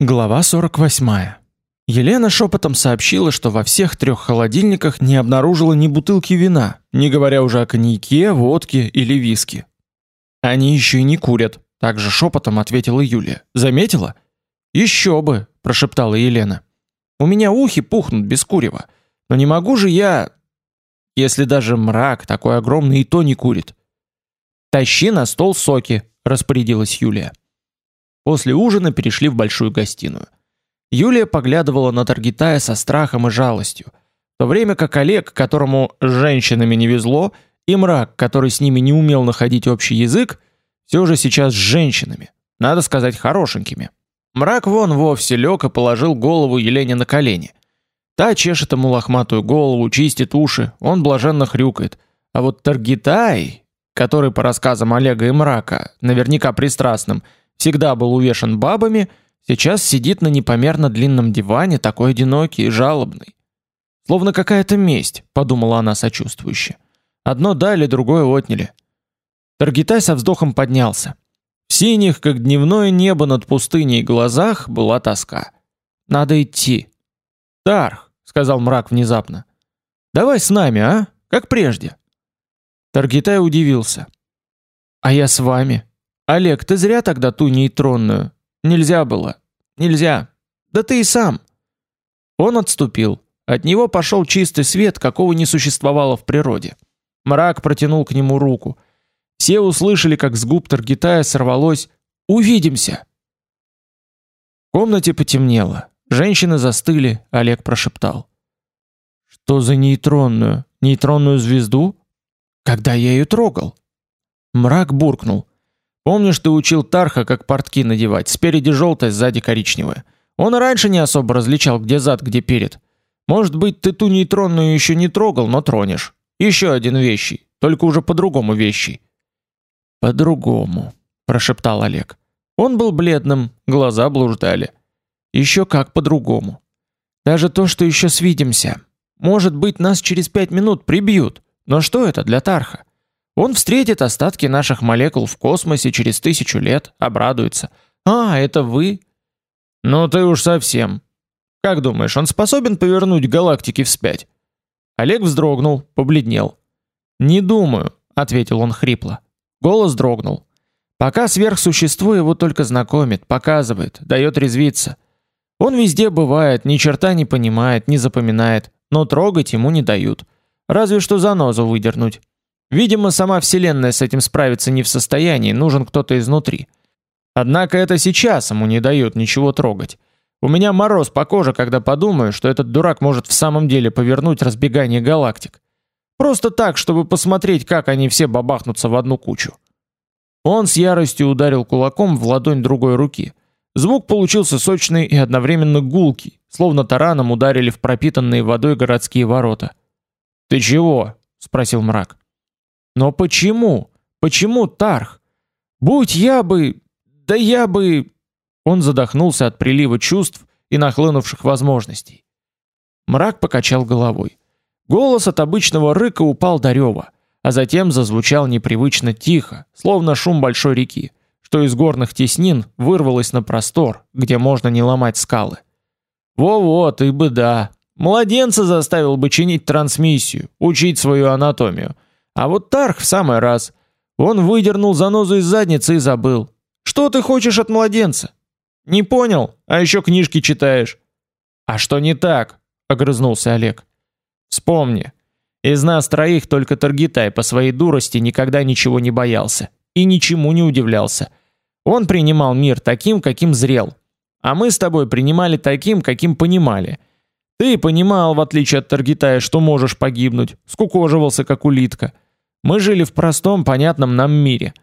Глава 48. Елена шепотом сообщила, что во всех трех холодильниках не обнаружила ни бутылки вина, не говоря уже о коньяке, водке или виске. Они еще и не курят, также шепотом ответила Юлия. Заметила? Еще бы, прошептала Елена. У меня ухи пухнут без курева. Но не могу же я, если даже мрак такой огромный и то не курит. Тащи на стол соки, распорядилась Юлия. После ужина перешли в большую гостиную. Юлия поглядывала на Таргитая со страхом и жалостью, в то время как Олег, которому с женщинами не везло, и мрак, который с ними не умел находить общий язык, все же сейчас с женщинами, надо сказать, хорошенькими. Мрак вон вовсе лег и положил голову Елене на колени. Та чешет ему лохматую голову, чистит уши, он блаженно хрюкает. А вот Таргитай, который по рассказам Олега и Мрака, наверняка пристрастным, всегда был увешан бабами, сейчас сидит на непомерно длинном диване, такой одинокий и жалобный. Словно какая-то месть, подумала она сочувствующе. Одно дали, другое отняли. Таргитай со вздохом поднялся. В синих, как дневное небо над пустыней, глазах была тоска. Надо идти. Тарх, сказал мрак внезапно. Давай с нами, а? Как прежде. Таргитай удивился. А я с вами. Олег, ты зря тогда ту нейтронную. Нельзя было. Нельзя. Да ты и сам. Он отступил. От него пошел чистый свет, какого не существовало в природе. Мрак протянул к нему руку. Все услышали, как с губ Таргитая сорвалось: "Увидимся". В комнате потемнело. Женщины застыли, Олег прошептал: "Что за нейтронную? Нейтронную звезду? Когда я ее трогал?" Мрак буркнул: Помнишь, ты учил Тарха, как портки надевать, спереди желтое, сзади коричневое. Он раньше не особо различал, где зад, где перед. Может быть, ты ту нейтронную еще не трогал, но тронешь. Еще один вещий, только уже по-другому вещий. По-другому, прошептал Олег. Он был бледным, глаза блуждали. Еще как по-другому. Даже то, что еще свидимся. Может быть, нас через пять минут прибьют. Но что это для Тарха? Он встретит остатки наших молекул в космосе через тысячу лет, обрадуется. А, это вы? Ну ты уж совсем. Как думаешь, он способен повернуть галактики вспять? Олег вздрогнул, побледнел. Не думаю, ответил он хрипло. Голос дрогнул. Пока сверхсущество его только знакомит, показывает, дает резвиться. Он везде бывает, ни черта не понимает, не запоминает, но трогать ему не дают. Разве что занозу выдернуть. Видимо, сама Вселенная с этим справиться не в состоянии, нужен кто-то изнутри. Однако это сейчас ему не дает ничего трогать. У меня мороз по коже, когда подумаю, что этот дурак может в самом деле повернуть разбегание галактик. Просто так, чтобы посмотреть, как они все бабахнутся в одну кучу. Он с яростью ударил кулаком в ладонь другой руки. Звук получился сочный и одновременно гулкий, словно тараном ударили в пропитанные водой городские ворота. "Ты чего?" спросил мрак. Но почему? Почему Тарх? Будь я бы, да я бы Он задохнулся от прилива чувств и нахлынувших возможностей. Мрак покачал головой. Голос от обычного рыка упал до рева, а затем зазвучал непривычно тихо, словно шум большой реки, что из горных теснин вырвалось на простор, где можно не ломать скалы. Во-во, ты бы да. Младенца заставил бы чинить трансмиссию, учить свою анатомию. А вот Тарх в самый раз. Он выдернул занозу из задницы и забыл. Что ты хочешь от младенца? Не понял? А еще книжки читаешь. А что не так? огрызнулся Олег. Вспомни. Из нас троих только Таргитай по своей дурости никогда ничего не боялся и ничему не удивлялся. Он принимал мир таким, каким зрел. А мы с тобой принимали таким, каким понимали. Ты понимал, в отличие от Таргитая, что можешь погибнуть, скукоживался как улитка. Мы жили в простом, понятном нам мире.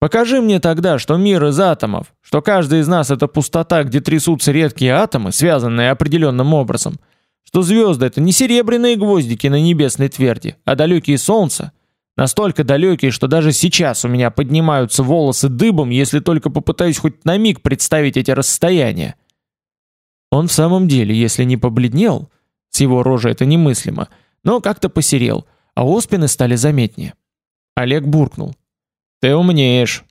Покажи мне тогда, что мир из атомов, что каждый из нас это пустота, где трясутся редкие атомы, связанные определенным образом, что звезды это не серебряные гвоздики на небесной тверди, а далекие солнца, настолько далекие, что даже сейчас у меня поднимаются волосы дыбом, если только попытаюсь хоть на миг представить эти расстояния. Он в самом деле, если не побледнел, с его рожи это немыслимо, но как-то посерел, а оспины стали заметнее. Олег буркнул: "Ты умнеешь.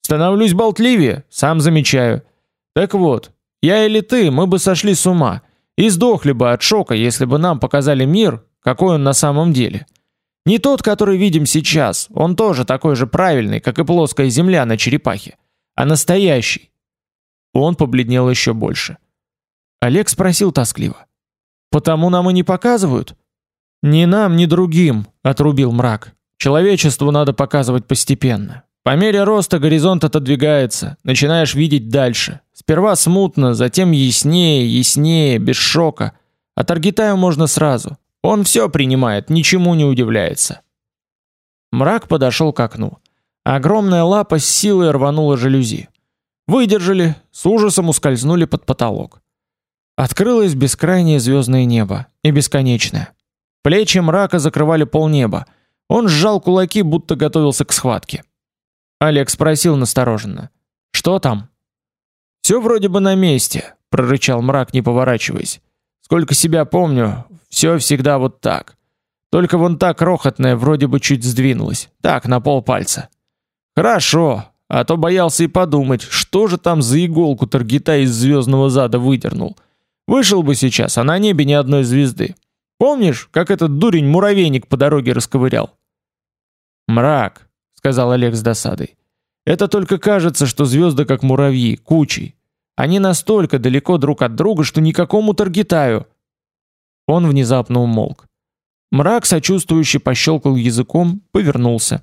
Становлюсь болтливее, сам замечаю. Так вот, Я или ты, мы бы сошли с ума и сдохли бы от шока, если бы нам показали мир, какой он на самом деле. Не тот, который видим сейчас, он тоже такой же правильный, как и плоская земля на черепахе, а настоящий. Он побледнел еще больше. Олег спросил тоскливо: "Потому нам и не показывают?" "Ни нам, ни другим", отрубил мрак. "Человечеству надо показывать постепенно. По мере роста горизонт отодвигается, начинаешь видеть дальше. Сперва смутно, затем яснее, яснее, без шока. А Таргитаю можно сразу. Он все принимает, ничему не удивляется. Мрак подошел к окну. Огромная лапа с силой рванула жалюзи. Выдержали, с ужасом ускользнули под потолок. Открылось бескрайнее звездное небо, и бесконечное. Плечи мрака закрывали полнеба. Он сжал кулаки, будто готовился к схватке. Олег спросил настороженно: "Что там?" Все вроде бы на месте", прорычал мрак, не поворачиваясь. "Сколько себя помню, все всегда вот так. Только вон так крохотное вроде бы чуть сдвинулось. Так, на полпальца. Хорошо, а то боялся и подумать, что же там за иголку Таргита из звездного зада выдернул. Вышел бы сейчас, а на небе ни одной звезды. Помнишь, как этот дурень муравейник по дороге расковырял? Мрак, сказал Олег с досадой. Это только кажется, что звезды как муравьи, кучей. Они настолько далеко друг от друга, что никакому таргетаю. Он внезапно умолк. Мрак сочувствующе пощелкал языком, повернулся.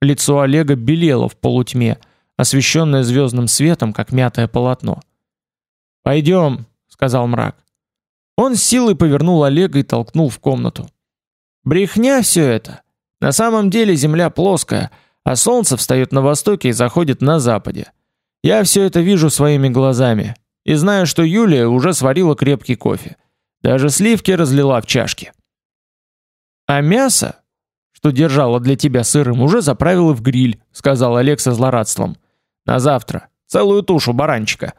Лицо Олега белело в полутьме, освещенное звездным светом, как мятое полотно. Пойдем, сказал мрак. Он силой повернул Олега и толкнул в комнату. Брехня все это. На самом деле Земля плоская, а солнце встает на востоке и заходит на западе. Я все это вижу своими глазами и знаю, что Юлия уже сварила крепкий кофе. Даже сливки разлила в чашки. А мясо, что держала для тебя сырым, уже заправила в гриль, сказал Олег со злорадством. На завтра целую тушу баранчика.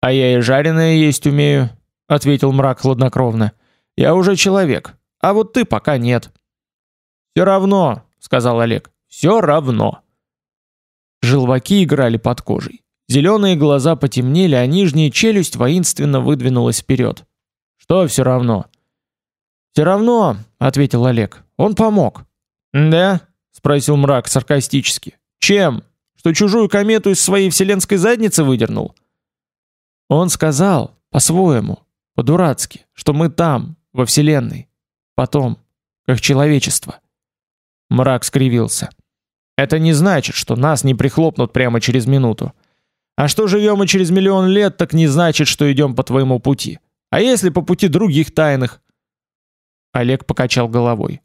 А я и жареное есть умею, ответил мрак хладнокровно. Я уже человек, а вот ты пока нет. Все равно, сказал Олег. Все равно. Желваки играли под кожей. Зеленые глаза потемнели, а нижняя челюсть воинственно выдвинулась вперед. Что все равно? Все равно, ответил Олег. Он помог. Да? спросил мрак саркастически. Чем? Что чужую комету из своей вселенской задницы выдернул? Он сказал, по-своему, по-дурацки, что мы там, во вселенной, потом, как человечество. Мрак скривился. Это не значит, что нас не прихлопнут прямо через минуту. А что живем и через миллион лет, так не значит, что идем по твоему пути. А если по пути других тайных? Олег покачал головой.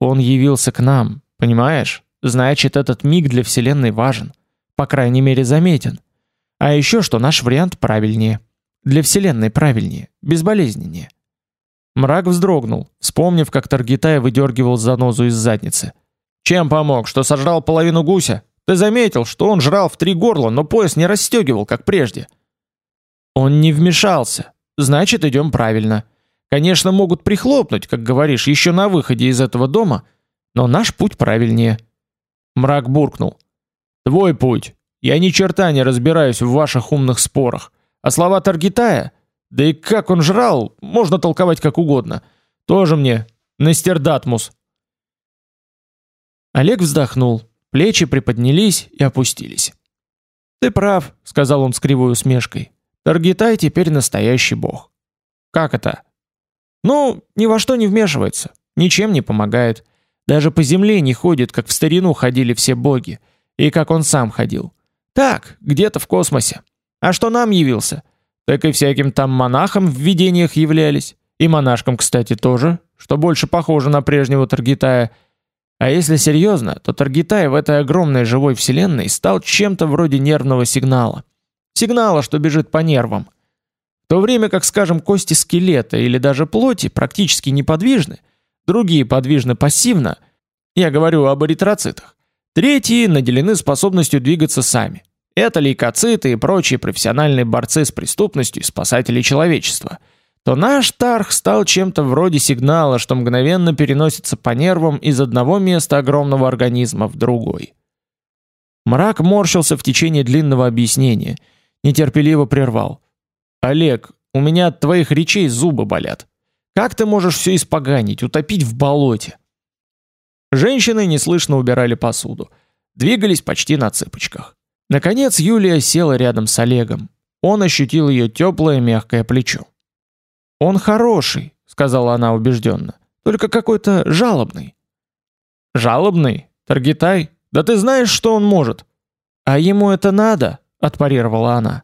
Он явился к нам, понимаешь? Значит, этот миг для вселенной важен, по крайней мере, заметен. А еще что наш вариант правильнее. Для вселенной правильнее, безболезненнее. Мрак вздрогнул, вспомнив, как Таргитай выдергивал занозу из задницы. Чем помог, что сожрал половину гуся? Ты заметил, что он жрал в три горла, но пояс не расстегивал, как прежде. Он не вмешался. Значит, идем правильно. Конечно, могут прихлопнуть, как говоришь, еще на выходе из этого дома, но наш путь правильнее. Мрак буркнул: "Твой путь. Я ни черта не разбираюсь в ваших умных спорах. А слова Таргитая, да и как он жрал, можно толковать как угодно. Тоже мне Настердатмус. Олег вздохнул, плечи приподнялись и опустились. Ты прав, сказал он с кривой усмешкой. Таргитай теперь настоящий бог. Как это? Ну, ни во что не вмешивается, ничем не помогает. Даже по земле не ходит, как в старину ходили все боги, и как он сам ходил. Так, где-то в космосе. А что нам явился? Так и всяким там монахам в видениях являлись, и монашкам, кстати, тоже, что больше похоже на прежнего Таргитая – а если серьезно, то Таргитай в этой огромной живой вселенной стал чем-то вроде нервного сигнала. Сигнала, что бежит по нервам. В то время как, скажем, кости скелета или даже плоти практически неподвижны, другие подвижны пассивно, я говорю об эритроцитах, третьи наделены способностью двигаться сами. Это лейкоциты и прочие профессиональные борцы с преступностью и спасатели человечества – то наш Тарх стал чем-то вроде сигнала, что мгновенно переносится по нервам из одного места огромного организма в другой. Мрак морщился в течение длинного объяснения, нетерпеливо прервал. Олег, у меня от твоих речей зубы болят. Как ты можешь все испоганить, утопить в болоте? Женщины неслышно убирали посуду, двигались почти на цыпочках. Наконец Юлия села рядом с Олегом. Он ощутил ее теплое мягкое плечо. Он хороший, сказала она убежденно. Только какой-то жалобный. Жалобный? Таргитай? Да ты знаешь, что он может? А ему это надо, отпарировала она.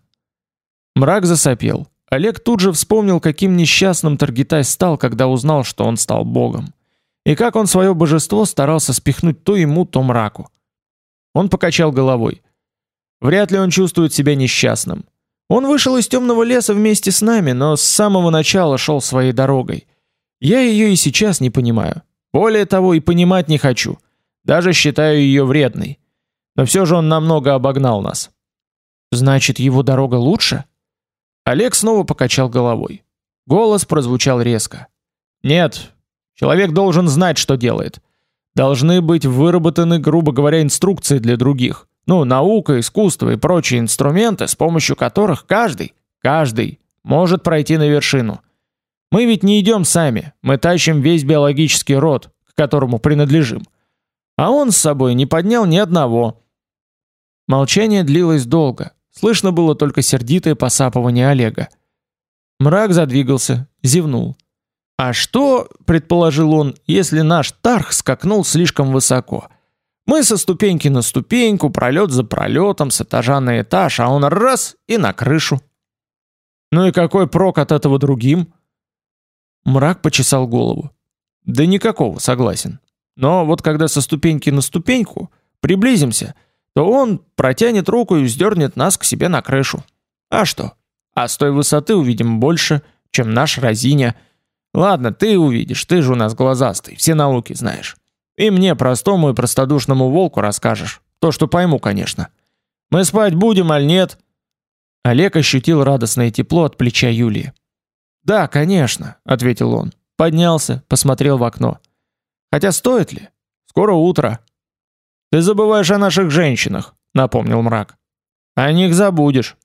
Мрак засопел. Олег тут же вспомнил, каким несчастным Таргитай стал, когда узнал, что он стал богом. И как он свое божество старался спихнуть то ему, то мраку. Он покачал головой. Вряд ли он чувствует себя несчастным. Он вышел из темного леса вместе с нами, но с самого начала шел своей дорогой. Я ее и сейчас не понимаю. Более того, и понимать не хочу. Даже считаю ее вредной. Но все же он намного обогнал нас. Значит, его дорога лучше? Олег снова покачал головой. Голос прозвучал резко. Нет, человек должен знать, что делает. Должны быть выработаны, грубо говоря, инструкции для других. Ну, наука, искусство и прочие инструменты, с помощью которых каждый, каждый может пройти на вершину. Мы ведь не идем сами, мы тащим весь биологический род, к которому принадлежим. А он с собой не поднял ни одного. Молчание длилось долго. Слышно было только сердитое посапывание Олега. Мрак задвигался, зевнул. А что, предположил он, если наш Тарх скакнул слишком высоко? Мы со ступеньки на ступеньку, пролет за пролетом, с этажа на этаж, а он раз и на крышу. Ну и какой прок от этого другим? Мрак почесал голову. Да никакого, согласен. Но вот когда со ступеньки на ступеньку приблизимся, то он протянет руку и вздернет нас к себе на крышу. А что? А с той высоты увидим больше, чем наш Разиня. Ладно, ты увидишь, ты же у нас глазастый, все науки знаешь. И мне, простому и простодушному волку, расскажешь. То, что пойму, конечно. Мы спать будем, аль нет?» Олег ощутил радостное тепло от плеча Юлии. «Да, конечно», — ответил он. Поднялся, посмотрел в окно. «Хотя стоит ли? Скоро утро». «Ты забываешь о наших женщинах», — напомнил мрак. «О них забудешь.